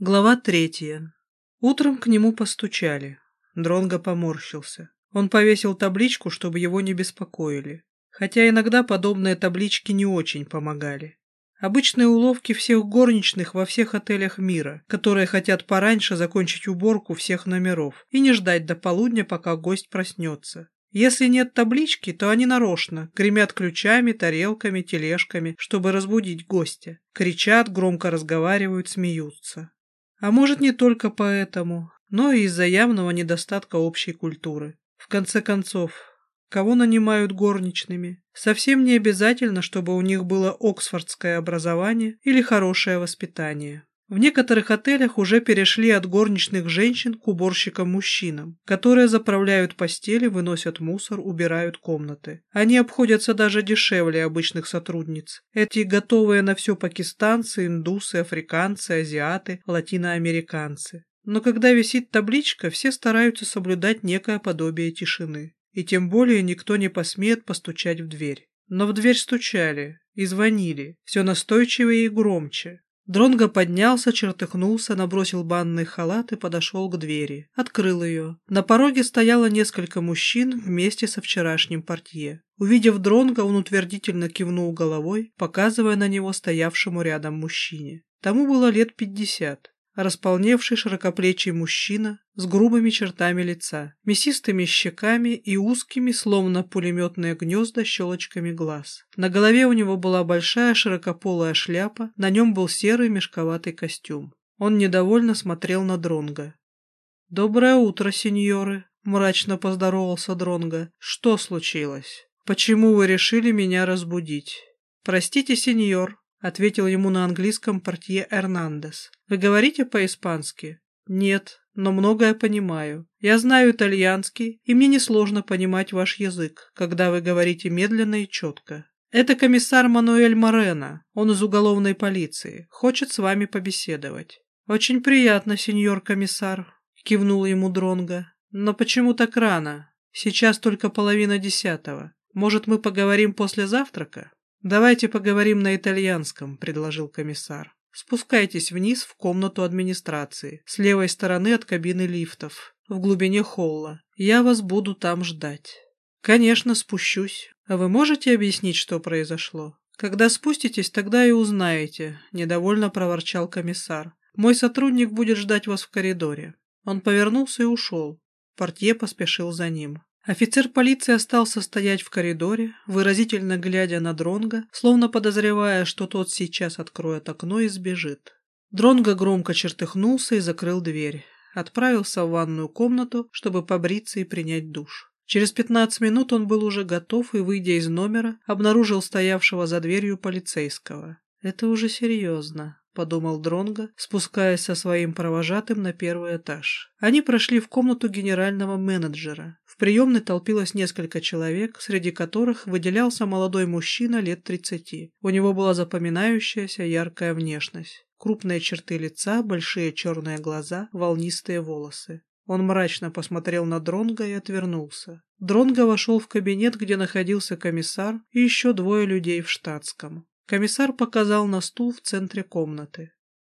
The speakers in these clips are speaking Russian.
Глава третья. Утром к нему постучали. Дронго поморщился. Он повесил табличку, чтобы его не беспокоили. Хотя иногда подобные таблички не очень помогали. Обычные уловки всех горничных во всех отелях мира, которые хотят пораньше закончить уборку всех номеров и не ждать до полудня, пока гость проснется. Если нет таблички, то они нарочно гремят ключами, тарелками, тележками, чтобы разбудить гостя. Кричат, громко разговаривают, смеются. А может, не только поэтому, но и из-за явного недостатка общей культуры. В конце концов, кого нанимают горничными? Совсем не обязательно, чтобы у них было оксфордское образование или хорошее воспитание. В некоторых отелях уже перешли от горничных женщин к уборщикам-мужчинам, которые заправляют постели, выносят мусор, убирают комнаты. Они обходятся даже дешевле обычных сотрудниц. Эти готовые на все пакистанцы, индусы, африканцы, азиаты, латиноамериканцы. Но когда висит табличка, все стараются соблюдать некое подобие тишины. И тем более никто не посмеет постучать в дверь. Но в дверь стучали и звонили, все настойчивее и громче. Дронго поднялся, чертыхнулся, набросил банный халат и подошел к двери. Открыл ее. На пороге стояло несколько мужчин вместе со вчерашним портье. Увидев Дронго, он утвердительно кивнул головой, показывая на него стоявшему рядом мужчине. Тому было лет пятьдесят располневший широкоплечий мужчина с грубыми чертами лица, мясистыми щеками и узкими, словно пулеметные гнезда, щелочками глаз. На голове у него была большая широкополая шляпа, на нем был серый мешковатый костюм. Он недовольно смотрел на Дронга. «Доброе утро, сеньоры!» — мрачно поздоровался Дронга. «Что случилось? Почему вы решили меня разбудить?» «Простите, сеньор», — ответил ему на английском портье Эрнандес. «Вы говорите по-испански?» «Нет, но многое понимаю. Я знаю итальянский, и мне несложно понимать ваш язык, когда вы говорите медленно и четко. Это комиссар Мануэль Морено, он из уголовной полиции, хочет с вами побеседовать». «Очень приятно, сеньор комиссар», — кивнул ему Дронго. «Но почему так рано? Сейчас только половина десятого. Может, мы поговорим после завтрака?» «Давайте поговорим на итальянском», — предложил комиссар. «Спускайтесь вниз в комнату администрации, с левой стороны от кабины лифтов, в глубине холла. Я вас буду там ждать». «Конечно, спущусь. А вы можете объяснить, что произошло?» «Когда спуститесь, тогда и узнаете», — недовольно проворчал комиссар. «Мой сотрудник будет ждать вас в коридоре». Он повернулся и ушел. Портье поспешил за ним. Офицер полиции остался стоять в коридоре, выразительно глядя на Дронга, словно подозревая, что тот сейчас откроет окно и сбежит. Дронго громко чертыхнулся и закрыл дверь. Отправился в ванную комнату, чтобы побриться и принять душ. Через пятнадцать минут он был уже готов и, выйдя из номера, обнаружил стоявшего за дверью полицейского. Это уже серьезно подумал Дронго, спускаясь со своим провожатым на первый этаж. Они прошли в комнату генерального менеджера. В приемной толпилось несколько человек, среди которых выделялся молодой мужчина лет тридцати. У него была запоминающаяся яркая внешность. Крупные черты лица, большие черные глаза, волнистые волосы. Он мрачно посмотрел на Дронга и отвернулся. Дронго вошел в кабинет, где находился комиссар и еще двое людей в штатском. Комиссар показал на стул в центре комнаты.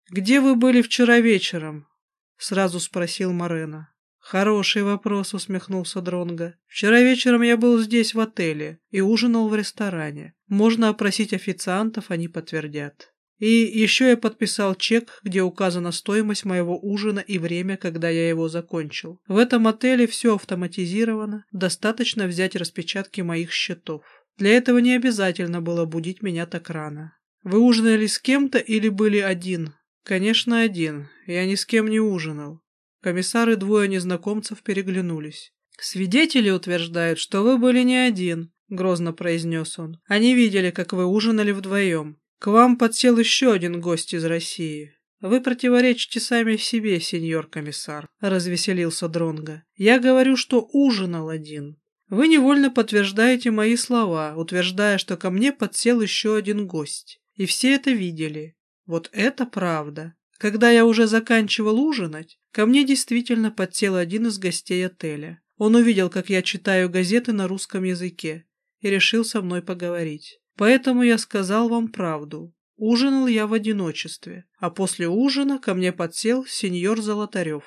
«Где вы были вчера вечером?» — сразу спросил Морена. «Хороший вопрос», — усмехнулся Дронга. «Вчера вечером я был здесь, в отеле, и ужинал в ресторане. Можно опросить официантов, они подтвердят. И еще я подписал чек, где указана стоимость моего ужина и время, когда я его закончил. В этом отеле все автоматизировано, достаточно взять распечатки моих счетов. Для этого не обязательно было будить меня так рано. Вы ужинали с кем-то или были один? Конечно, один. Я ни с кем не ужинал. Комиссар и двое незнакомцев переглянулись. Свидетели утверждают, что вы были не один, грозно произнес он. Они видели, как вы ужинали вдвоем. К вам подсел еще один гость из России. Вы противоречите сами себе, сеньор комиссар, развеселился Дронга. Я говорю, что ужинал один. Вы невольно подтверждаете мои слова, утверждая, что ко мне подсел еще один гость. И все это видели. Вот это правда. Когда я уже заканчивал ужинать, ко мне действительно подсел один из гостей отеля. Он увидел, как я читаю газеты на русском языке, и решил со мной поговорить. Поэтому я сказал вам правду. Ужинал я в одиночестве, а после ужина ко мне подсел сеньор Золотарев.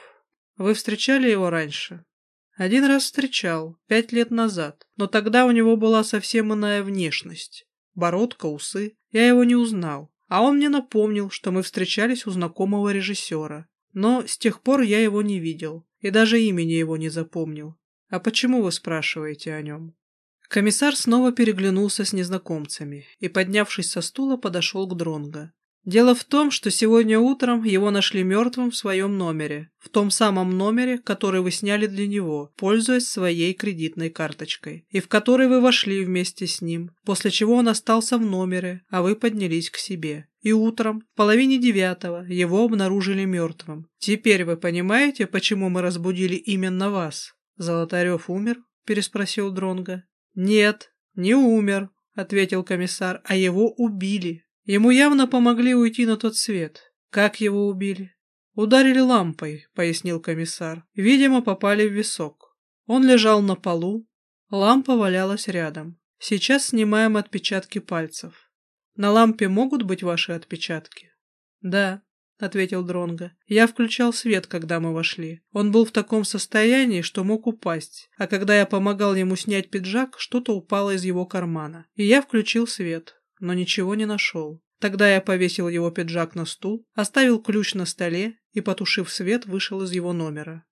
Вы встречали его раньше? Один раз встречал, пять лет назад, но тогда у него была совсем иная внешность. Бородка, усы. Я его не узнал. А он мне напомнил, что мы встречались у знакомого режиссера. Но с тех пор я его не видел, и даже имени его не запомнил. А почему вы спрашиваете о нем? Комиссар снова переглянулся с незнакомцами и, поднявшись со стула, подошел к Дронго. Дело в том, что сегодня утром его нашли мертвым в своем номере, в том самом номере, который вы сняли для него, пользуясь своей кредитной карточкой, и в который вы вошли вместе с ним, после чего он остался в номере, а вы поднялись к себе. И утром, в половине девятого, его обнаружили мертвым. Теперь вы понимаете, почему мы разбудили именно вас? Золотарев умер? переспросил Дронга. Нет, не умер, ответил комиссар, а его убили. Ему явно помогли уйти на тот свет. Как его убили? Ударили лампой, пояснил комиссар. Видимо, попали в висок. Он лежал на полу. Лампа валялась рядом. Сейчас снимаем отпечатки пальцев. На лампе могут быть ваши отпечатки? Да, ответил Дронга. Я включал свет, когда мы вошли. Он был в таком состоянии, что мог упасть. А когда я помогал ему снять пиджак, что-то упало из его кармана. И я включил свет но ничего не нашел. Тогда я повесил его пиджак на стул, оставил ключ на столе и, потушив свет, вышел из его номера.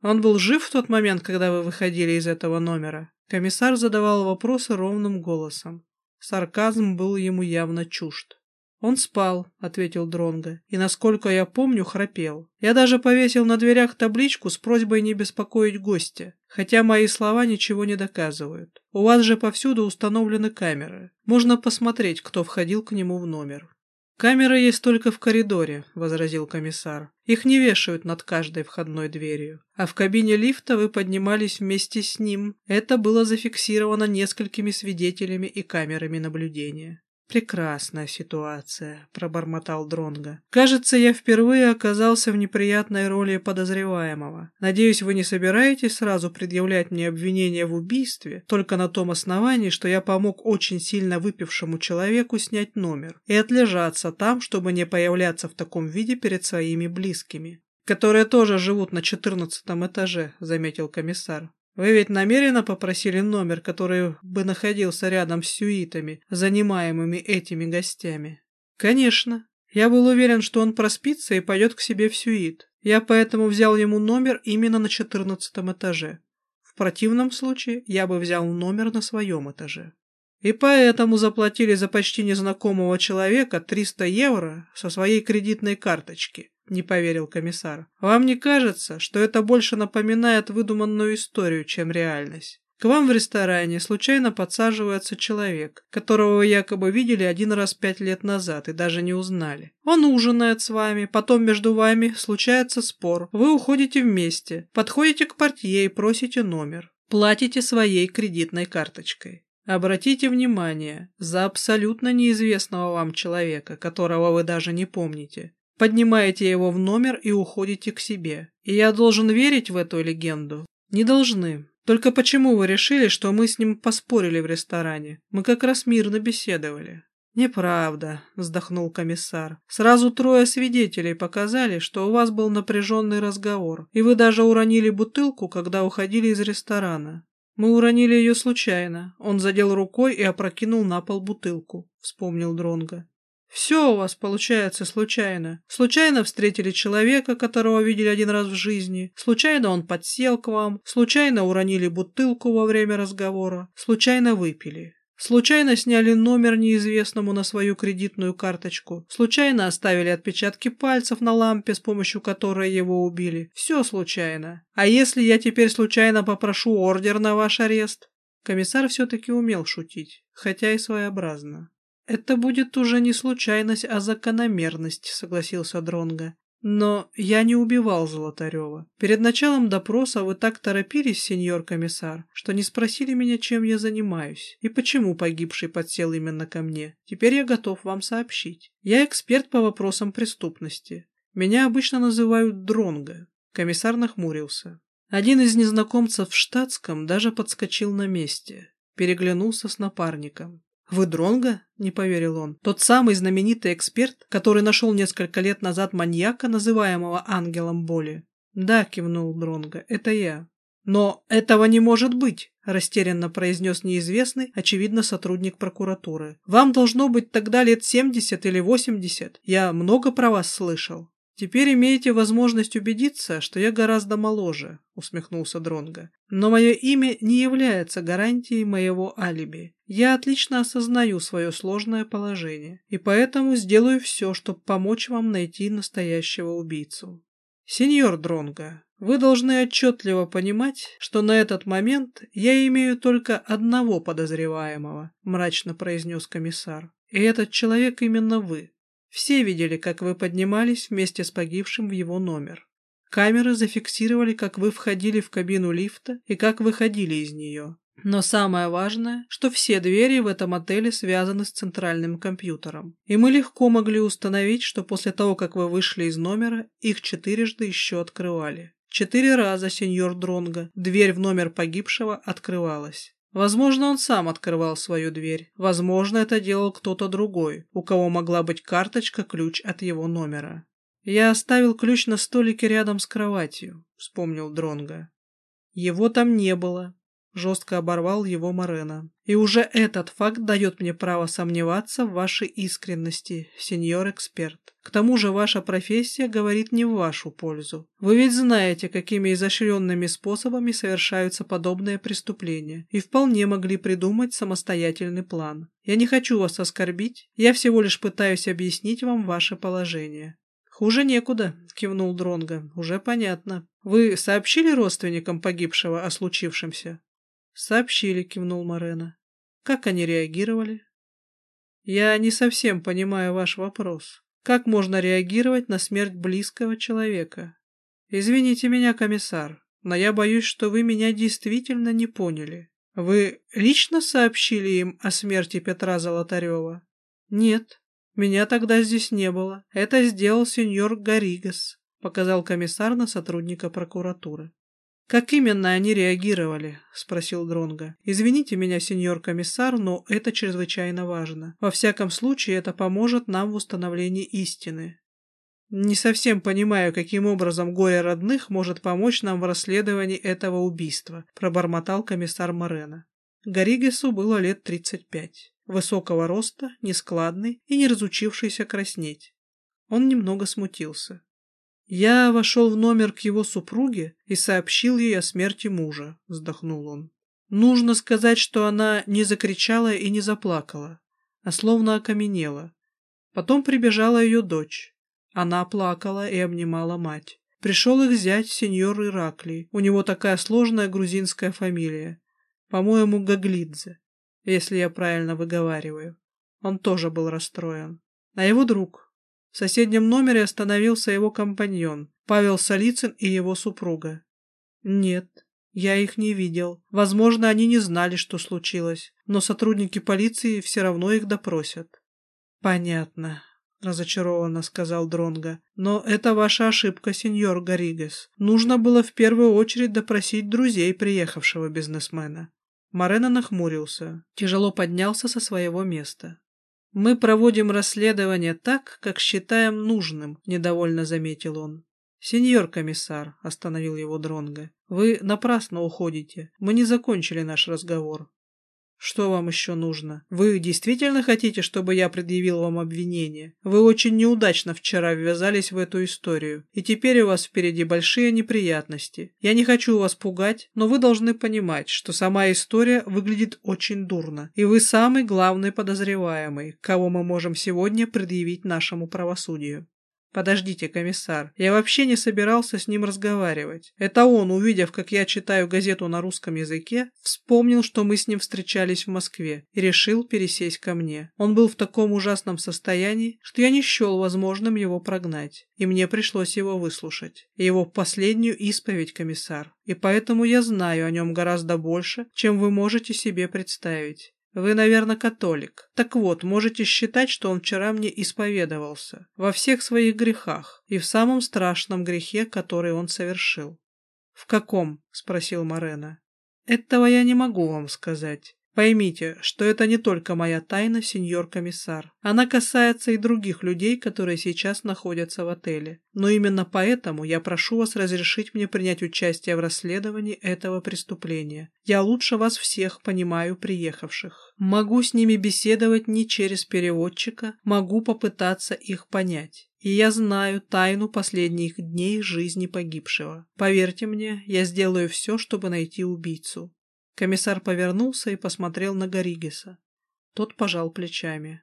Он был жив в тот момент, когда вы выходили из этого номера? Комиссар задавал вопросы ровным голосом. Сарказм был ему явно чужд. «Он спал», — ответил Дронго, — «и, насколько я помню, храпел. Я даже повесил на дверях табличку с просьбой не беспокоить гостя, хотя мои слова ничего не доказывают. У вас же повсюду установлены камеры. Можно посмотреть, кто входил к нему в номер». «Камеры есть только в коридоре», — возразил комиссар. «Их не вешают над каждой входной дверью. А в кабине лифта вы поднимались вместе с ним. Это было зафиксировано несколькими свидетелями и камерами наблюдения. «Прекрасная ситуация», — пробормотал Дронга. «Кажется, я впервые оказался в неприятной роли подозреваемого. Надеюсь, вы не собираетесь сразу предъявлять мне обвинение в убийстве только на том основании, что я помог очень сильно выпившему человеку снять номер и отлежаться там, чтобы не появляться в таком виде перед своими близкими» которые тоже живут на четырнадцатом этаже», — заметил комиссар. Вы ведь намеренно попросили номер, который бы находился рядом с сюитами, занимаемыми этими гостями? Конечно. Я был уверен, что он проспится и пойдет к себе в сюит. Я поэтому взял ему номер именно на четырнадцатом этаже. В противном случае я бы взял номер на своем этаже. И поэтому заплатили за почти незнакомого человека 300 евро со своей кредитной карточки. — не поверил комиссар. «Вам не кажется, что это больше напоминает выдуманную историю, чем реальность? К вам в ресторане случайно подсаживается человек, которого вы якобы видели один раз пять лет назад и даже не узнали. Он ужинает с вами, потом между вами случается спор, вы уходите вместе, подходите к портье и просите номер, платите своей кредитной карточкой. Обратите внимание, за абсолютно неизвестного вам человека, которого вы даже не помните, Поднимаете его в номер и уходите к себе. И я должен верить в эту легенду? Не должны. Только почему вы решили, что мы с ним поспорили в ресторане? Мы как раз мирно беседовали. «Неправда», — вздохнул комиссар. «Сразу трое свидетелей показали, что у вас был напряженный разговор, и вы даже уронили бутылку, когда уходили из ресторана. Мы уронили ее случайно. Он задел рукой и опрокинул на пол бутылку», — вспомнил Дронго. Все у вас получается случайно. Случайно встретили человека, которого видели один раз в жизни. Случайно он подсел к вам. Случайно уронили бутылку во время разговора. Случайно выпили. Случайно сняли номер неизвестному на свою кредитную карточку. Случайно оставили отпечатки пальцев на лампе, с помощью которой его убили. Все случайно. А если я теперь случайно попрошу ордер на ваш арест? Комиссар все-таки умел шутить, хотя и своеобразно. «Это будет уже не случайность, а закономерность», — согласился Дронга. «Но я не убивал Золотарева. Перед началом допроса вы так торопились, сеньор комиссар, что не спросили меня, чем я занимаюсь и почему погибший подсел именно ко мне. Теперь я готов вам сообщить. Я эксперт по вопросам преступности. Меня обычно называют Дронга». Комиссар нахмурился. Один из незнакомцев в штатском даже подскочил на месте, переглянулся с напарником. «Вы Дронго?» — не поверил он. «Тот самый знаменитый эксперт, который нашел несколько лет назад маньяка, называемого ангелом боли?» «Да», — кивнул Дронго, — «это я». «Но этого не может быть», — растерянно произнес неизвестный, очевидно, сотрудник прокуратуры. «Вам должно быть тогда лет семьдесят или восемьдесят. Я много про вас слышал». «Теперь имеете возможность убедиться, что я гораздо моложе», — усмехнулся Дронго. «Но мое имя не является гарантией моего алиби. Я отлично осознаю свое сложное положение, и поэтому сделаю все, чтобы помочь вам найти настоящего убийцу». «Сеньор Дронго, вы должны отчетливо понимать, что на этот момент я имею только одного подозреваемого», — мрачно произнес комиссар. «И этот человек именно вы. Все видели, как вы поднимались вместе с погибшим в его номер. Камеры зафиксировали, как вы входили в кабину лифта и как выходили из нее. Но самое важное, что все двери в этом отеле связаны с центральным компьютером. И мы легко могли установить, что после того, как вы вышли из номера, их четырежды еще открывали. Четыре раза, сеньор Дронго, дверь в номер погибшего открывалась. Возможно, он сам открывал свою дверь. Возможно, это делал кто-то другой, у кого могла быть карточка-ключ от его номера. «Я оставил ключ на столике рядом с кроватью», — вспомнил Дронга. «Его там не было», — жестко оборвал его Морена. «И уже этот факт дает мне право сомневаться в вашей искренности, сеньор-эксперт. К тому же ваша профессия говорит не в вашу пользу. Вы ведь знаете, какими изощренными способами совершаются подобные преступления, и вполне могли придумать самостоятельный план. Я не хочу вас оскорбить, я всего лишь пытаюсь объяснить вам ваше положение». «Хуже некуда», — кивнул Дронго. «Уже понятно. Вы сообщили родственникам погибшего о случившемся?» «Сообщили», — кивнул Морена. «Как они реагировали?» «Я не совсем понимаю ваш вопрос. Как можно реагировать на смерть близкого человека? Извините меня, комиссар, но я боюсь, что вы меня действительно не поняли. Вы лично сообщили им о смерти Петра Золотарева? Нет, меня тогда здесь не было. Это сделал сеньор Гаригас, показал комиссар на сотрудника прокуратуры. «Как именно они реагировали?» — спросил Дронга. «Извините меня, сеньор комиссар, но это чрезвычайно важно. Во всяком случае, это поможет нам в установлении истины». «Не совсем понимаю, каким образом горе родных может помочь нам в расследовании этого убийства», — пробормотал комиссар Морено. Горигесу было лет тридцать пять. Высокого роста, нескладный и не разучившийся краснеть. Он немного смутился. «Я вошел в номер к его супруге и сообщил ей о смерти мужа», — вздохнул он. «Нужно сказать, что она не закричала и не заплакала, а словно окаменела. Потом прибежала ее дочь. Она плакала и обнимала мать. Пришел их зять, сеньор Ираклий. У него такая сложная грузинская фамилия. По-моему, Гаглидзе, если я правильно выговариваю. Он тоже был расстроен. А его друг, в соседнем номере остановился его компаньон, Павел Солицын и его супруга. Нет, я их не видел. Возможно, они не знали, что случилось, но сотрудники полиции все равно их допросят. Понятно, разочарованно сказал Дронга. Но это ваша ошибка, сеньор Гаригес. Нужно было в первую очередь допросить друзей приехавшего бизнесмена. Морено нахмурился, тяжело поднялся со своего места. «Мы проводим расследование так, как считаем нужным», — недовольно заметил он. «Сеньор комиссар», — остановил его Дронго, — «вы напрасно уходите. Мы не закончили наш разговор. Что вам еще нужно? Вы действительно хотите, чтобы я предъявил вам обвинение? Вы очень неудачно вчера ввязались в эту историю, и теперь у вас впереди большие неприятности. Я не хочу вас пугать, но вы должны понимать, что сама история выглядит очень дурно, и вы самый главный подозреваемый, кого мы можем сегодня предъявить нашему правосудию. «Подождите, комиссар, я вообще не собирался с ним разговаривать. Это он, увидев, как я читаю газету на русском языке, вспомнил, что мы с ним встречались в Москве, и решил пересесть ко мне. Он был в таком ужасном состоянии, что я не счел возможным его прогнать, и мне пришлось его выслушать. Его последнюю исповедь, комиссар. И поэтому я знаю о нем гораздо больше, чем вы можете себе представить. Вы, наверное, католик. Так вот, можете считать, что он вчера мне исповедовался во всех своих грехах и в самом страшном грехе, который он совершил. В каком? спросил Марена. Этого я не могу вам сказать. Поймите, что это не только моя тайна, сеньор комиссар. Она касается и других людей, которые сейчас находятся в отеле. Но именно поэтому я прошу вас разрешить мне принять участие в расследовании этого преступления. Я лучше вас всех понимаю приехавших. Могу с ними беседовать не через переводчика, могу попытаться их понять. И я знаю тайну последних дней жизни погибшего. Поверьте мне, я сделаю все, чтобы найти убийцу. Комиссар повернулся и посмотрел на Горигеса. Тот пожал плечами.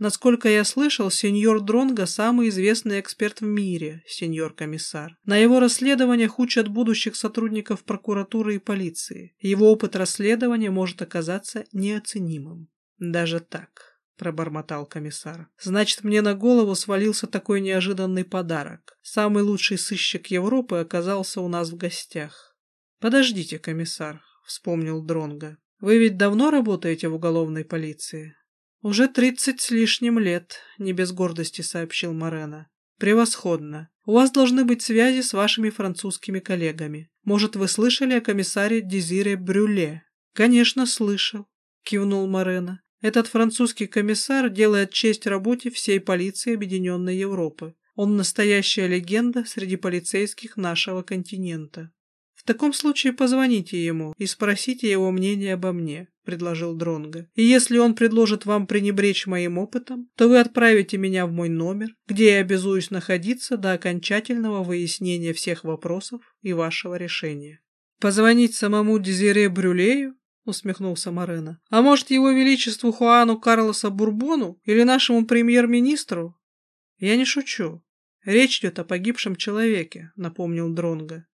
Насколько я слышал, сеньор Дронго самый известный эксперт в мире, сеньор комиссар. На его расследованиях учат будущих сотрудников прокуратуры и полиции. Его опыт расследования может оказаться неоценимым. Даже так, пробормотал комиссар. Значит, мне на голову свалился такой неожиданный подарок. Самый лучший сыщик Европы оказался у нас в гостях. Подождите, комиссар, вспомнил Дронга. Вы ведь давно работаете в уголовной полиции? Уже тридцать с лишним лет, не без гордости сообщил Морено. Превосходно. У вас должны быть связи с вашими французскими коллегами. Может, вы слышали о комиссаре Дезире Брюле? Конечно, слышал, кивнул Морено. Этот французский комиссар делает честь работе всей полиции Объединенной Европы. Он настоящая легенда среди полицейских нашего континента. Таком случае позвоните ему и спросите его мнение обо мне, предложил Дронго. И если он предложит вам пренебречь моим опытом, то вы отправите меня в мой номер, где я обязуюсь находиться до окончательного выяснения всех вопросов и вашего решения. Позвонить самому Дезире Брюлею? усмехнулся Морено. А может, его величеству Хуану Карлоса Бурбону или нашему премьер-министру? Я не шучу. Речь идет о погибшем человеке, напомнил Дронго.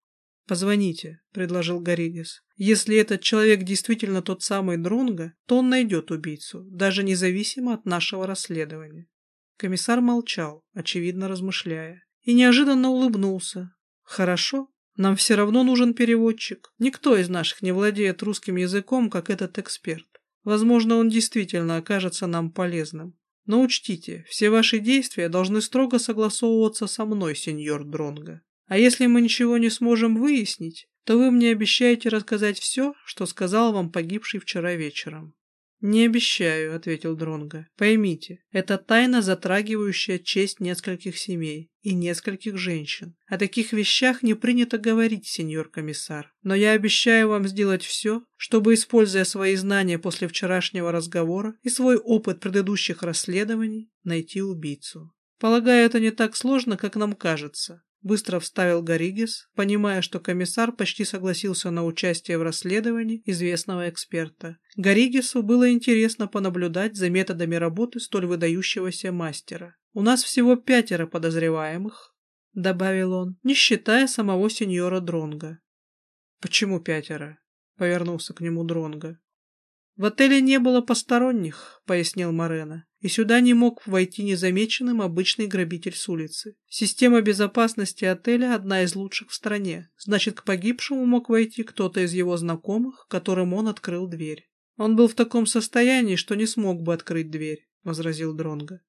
«Позвоните», — предложил Горигес. «Если этот человек действительно тот самый Дронго, то он найдет убийцу, даже независимо от нашего расследования». Комиссар молчал, очевидно размышляя, и неожиданно улыбнулся. «Хорошо, нам все равно нужен переводчик. Никто из наших не владеет русским языком, как этот эксперт. Возможно, он действительно окажется нам полезным. Но учтите, все ваши действия должны строго согласовываться со мной, сеньор Дронго. А если мы ничего не сможем выяснить, то вы мне обещаете рассказать все, что сказал вам погибший вчера вечером. «Не обещаю», — ответил Дронго. «Поймите, это тайна, затрагивающая честь нескольких семей и нескольких женщин. О таких вещах не принято говорить, сеньор комиссар. Но я обещаю вам сделать все, чтобы, используя свои знания после вчерашнего разговора и свой опыт предыдущих расследований, найти убийцу. Полагаю, это не так сложно, как нам кажется. Быстро вставил Горигес, понимая, что комиссар почти согласился на участие в расследовании известного эксперта. Горигесу было интересно понаблюдать за методами работы столь выдающегося мастера. «У нас всего пятеро подозреваемых», — добавил он, не считая самого сеньора Дронга. «Почему пятеро?» — повернулся к нему Дронга. «В отеле не было посторонних», — пояснил Морено и сюда не мог войти незамеченным обычный грабитель с улицы. Система безопасности отеля одна из лучших в стране, значит, к погибшему мог войти кто-то из его знакомых, которым он открыл дверь. Он был в таком состоянии, что не смог бы открыть дверь, возразил Дронго.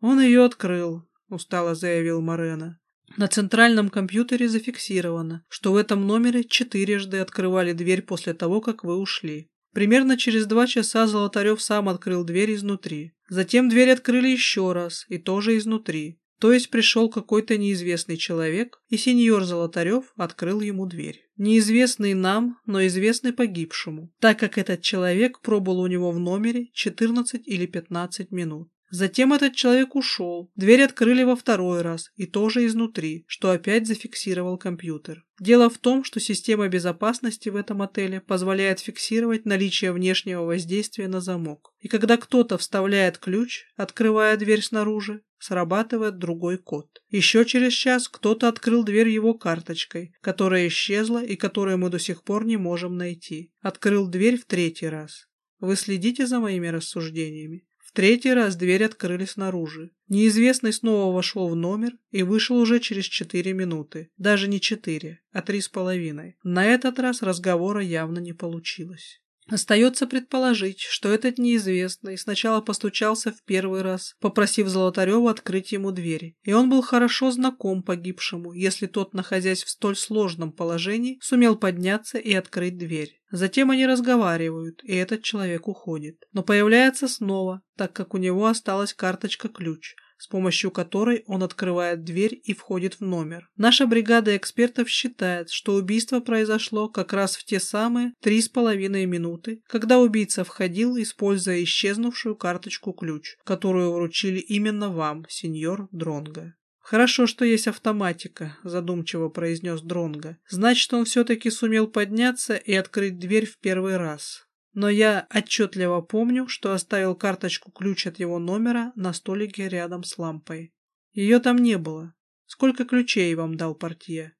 Он ее открыл, устало заявил Морено. На центральном компьютере зафиксировано, что в этом номере четырежды открывали дверь после того, как вы ушли. Примерно через два часа Золотарев сам открыл дверь изнутри. Затем дверь открыли еще раз, и тоже изнутри. То есть пришел какой-то неизвестный человек, и сеньор Золотарев открыл ему дверь. Неизвестный нам, но известный погибшему, так как этот человек пробыл у него в номере 14 или 15 минут. Затем этот человек ушел. Дверь открыли во второй раз, и тоже изнутри, что опять зафиксировал компьютер. Дело в том, что система безопасности в этом отеле позволяет фиксировать наличие внешнего воздействия на замок. И когда кто-то вставляет ключ, открывая дверь снаружи, срабатывает другой код. Еще через час кто-то открыл дверь его карточкой, которая исчезла и которую мы до сих пор не можем найти. Открыл дверь в третий раз. Вы следите за моими рассуждениями? Третий раз дверь открыли снаружи. Неизвестный снова вошел в номер и вышел уже через четыре минуты. Даже не четыре, а три с половиной. На этот раз разговора явно не получилось. Остается предположить, что этот неизвестный сначала постучался в первый раз, попросив Золотарева открыть ему двери, и он был хорошо знаком погибшему, если тот, находясь в столь сложном положении, сумел подняться и открыть дверь. Затем они разговаривают, и этот человек уходит. Но появляется снова, так как у него осталась карточка-ключ – с помощью которой он открывает дверь и входит в номер. Наша бригада экспертов считает, что убийство произошло как раз в те самые три с половиной минуты, когда убийца входил, используя исчезнувшую карточку-ключ, которую вручили именно вам, сеньор Дронго. «Хорошо, что есть автоматика», — задумчиво произнес Дронго. «Значит, он все-таки сумел подняться и открыть дверь в первый раз но я отчетливо помню, что оставил карточку-ключ от его номера на столике рядом с лампой. Ее там не было. Сколько ключей вам дал портье?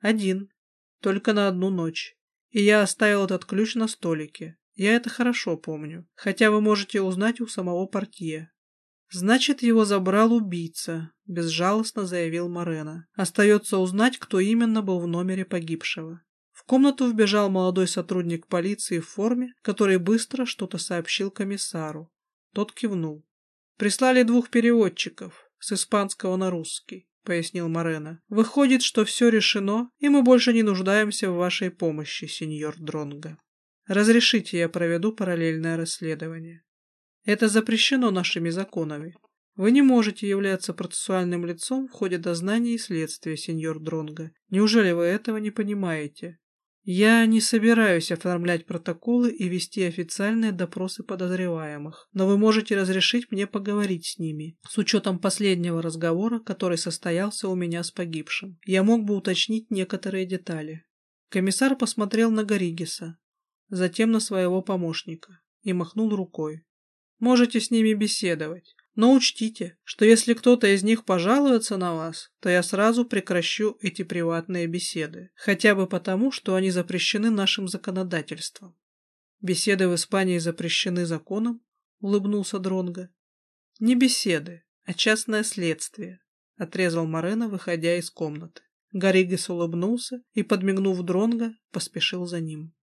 Один. Только на одну ночь. И я оставил этот ключ на столике. Я это хорошо помню. Хотя вы можете узнать у самого портье. Значит, его забрал убийца, безжалостно заявил Морена. Остается узнать, кто именно был в номере погибшего. Комнату вбежал молодой сотрудник полиции в форме, который быстро что-то сообщил комиссару. Тот кивнул. «Прислали двух переводчиков, с испанского на русский», — пояснил Морено. «Выходит, что все решено, и мы больше не нуждаемся в вашей помощи, сеньор Дронго. Разрешите, я проведу параллельное расследование. Это запрещено нашими законами. Вы не можете являться процессуальным лицом в ходе дознания и следствия, сеньор Дронго. Неужели вы этого не понимаете? Я не собираюсь оформлять протоколы и вести официальные допросы подозреваемых, но вы можете разрешить мне поговорить с ними. С учетом последнего разговора, который состоялся у меня с погибшим, я мог бы уточнить некоторые детали. Комиссар посмотрел на Горигиса, затем на своего помощника и махнул рукой. Можете с ними беседовать. Но учтите, что если кто-то из них пожалуется на вас, то я сразу прекращу эти приватные беседы, хотя бы потому, что они запрещены нашим законодательством. Беседы в Испании запрещены законом, улыбнулся Дронго. Не беседы, а частное следствие, отрезал Морено, выходя из комнаты. Гаригес улыбнулся и, подмигнув Дронго, поспешил за ним.